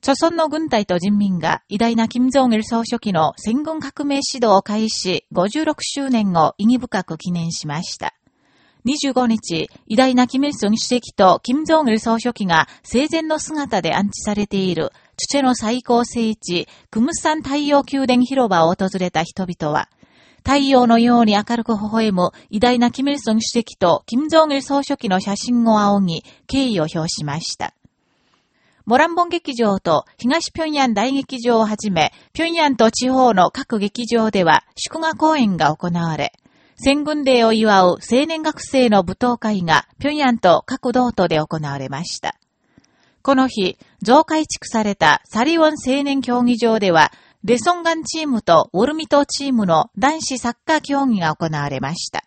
朝鮮の軍隊と人民が偉大な金正恩総書記の戦軍革命指導を開始56周年を意義深く記念しました。25日、偉大な金正恩主席と金正恩総書記が生前の姿で安置されている、チュチェの最高聖地、クムサン太陽宮殿広場を訪れた人々は、太陽のように明るく微笑む偉大なキム・イルソン主席と金正恩総書記の写真を仰ぎ、敬意を表しました。モランボン劇場と東平壌大劇場をはじめ、平壌と地方の各劇場では祝賀公演が行われ、戦軍デーを祝う青年学生の舞踏会が平壌と各道都で行われました。この日、増改築されたサリウォン青年競技場では、レソンガンチームとウォルミトチームの男子サッカー競技が行われました。